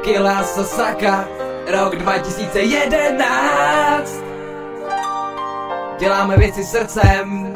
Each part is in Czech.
Tequila Sasaka, rok 2011. Děláme věci srdcem,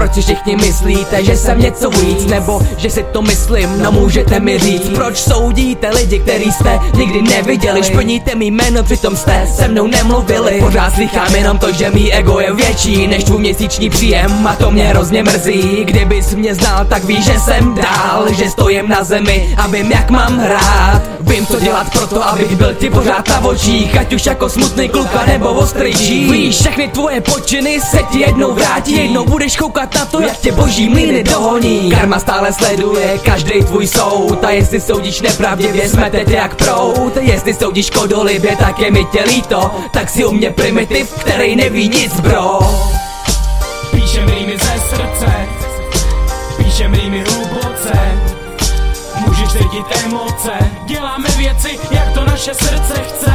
proč si všichni myslíte, že jsem něco víc? Nebo že si to myslím, no můžete mi říct Proč soudíte lidi, který jste nikdy neviděli? Šplníte mi jméno, přitom jste se mnou nemluvili. Pořád slychám jenom to, že mý ego je větší Než tvůj měsíční příjem. A to mě hrozně mrzí. Kdybys mě znal, tak víš, že jsem dál Že stojím na zemi a vím, jak mám hrát. Vím, co dělat pro to, abych byl ti pořád na očích. Ať už jako smutný kluka nebo ostrý Víš, všechny tvoje počiny se ti jednou vrátí. Jednou budeš koukat na to, jak tě boží mlíny dohoní. Karma stále sleduje každý tvůj soud. A jestli soudíš nepravdivě, smete tě jak prout Jestli soudíš škodolibě, tak je mi tě líto. Tak si u mě primitiv, který neví nic, bro. Píšem rýmy ze srdce. Píšem rýmy hluboce. Můžeš cítit emoce. Děláme věci, jak to naše srdce chce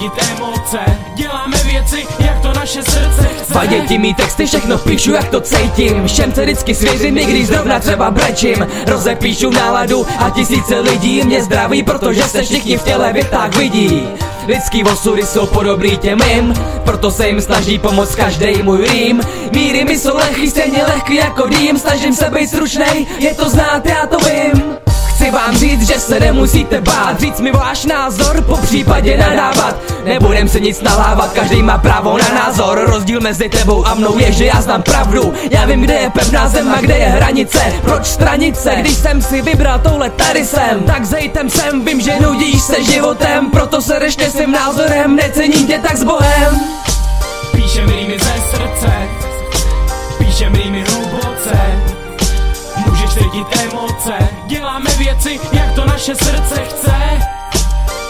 Cítit emoce. Děláme věci, jak to naše srdce chce. Vadě ti mý texty, všechno píšu, jak to cítím. Všem se vždycky svěřím, i když zrovna třeba brečím. Rozepíšu náladu a tisíce lidí mě zdraví Protože se všichni v těle větách vidí. Lidský osudy jsou podobný těm mým Proto se jim snaží pomoct každý můj rým. Míry mi jsou lehký, stejně lehký jako dým Snažím se být stručnej, je to znát, já to vím Chci vám říct, že se nemusíte bát. Říct mi váš názor, po případě nadávat. Nebudem se nic nalávat, každý má právo na názor. Rozdíl mezi tebou a mnou je, že já znám pravdu. Já vím, kde je pevná zem a kde je hranice. Proč stranice, když jsem si vybral tohle tady jsem. Tak zejtem sem, vím, že nudíš se životem. Proto se rešte svým názorem, necením tě tak s Bohem. Píšem rýmy ze srdce. Píšem rýmy Můžeš cítit emoce. Děláme věci, jak to naše srdce chce.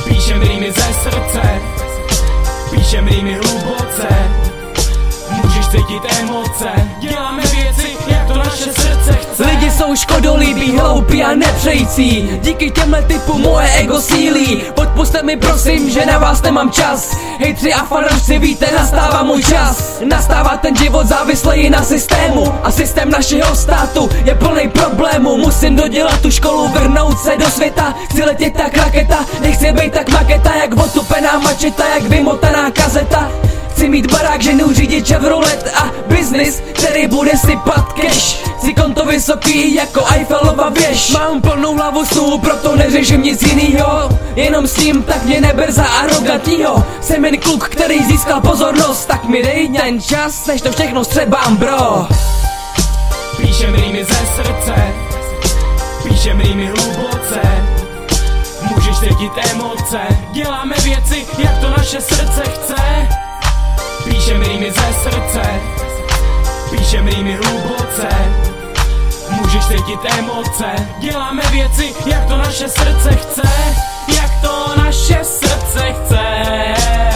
Píšem rýmy ze srdce. Píšem rýmy hluboce. Můžeš cítit emoce. Děláme věci, jak to naše srdce chce. Lidi jsou škodolíbí, hloupí a nepřející. Díky těmhle typu moje ego sílí. Podpuste mi prosím, že na vás nemám čas. Hejtři a fanoušci víte, nastává můj čas. Nastává ten život závislý na systému. A systém našeho státu je plný problémů. Musím dodělat tu školu, vrnout se do světa. Chci letět tak raketa, nechci být tak maketa. Jak otupená mačeta, jak vymotaná kazeta. Chci mít barák, ženu řídit Chevrolet a biznis, který bude sypat cash. Chci konto vysoký jako Eiffelova věž. Mám plnou hlavu snů, proto neřeším nic jinýho Jenom s tím, tak mě neber za arrogantního. Jsem jen kluk, který získal pozornost. Tak mi dej ten čas, než to všechno střebám, bro. Píšem rýmy ze srdce. Píšem rýmy hluboce. Můžeš cítit emoce. Děláme věci, jak to naše srdce chce. Píšem rýmy ze srdce Píšem rýmy hluboce. Můžeš cítit emoce. Děláme věci, jak to naše srdce chce. Jak to naše srdce chce